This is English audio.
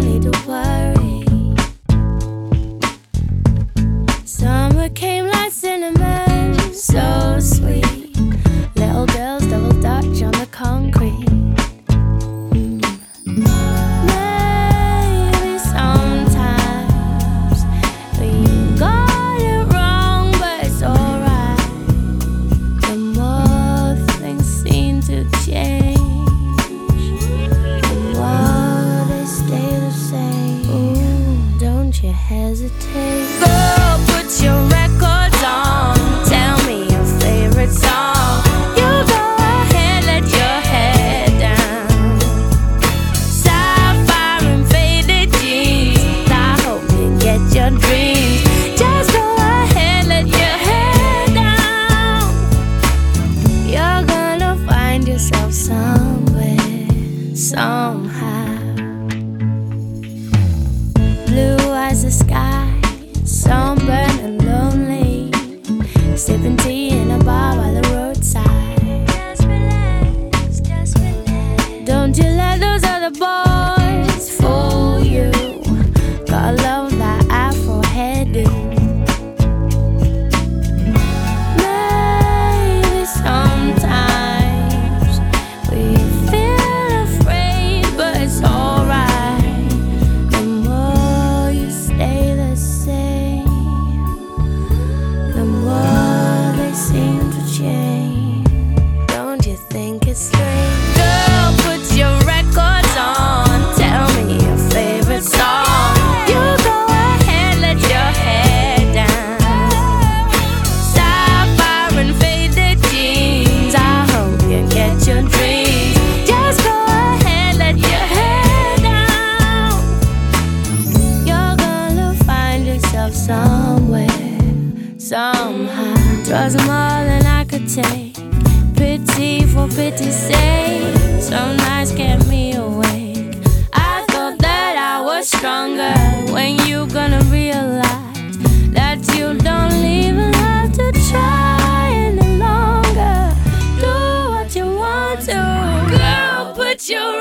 only the Hesitate. Go put your Sipping tea Draws them all and I could take. Pity for pity's sake. Some nights kept me awake. I thought that I was stronger. When you gonna realize that you don't even have to try any longer? Do what you want to. Girl, put your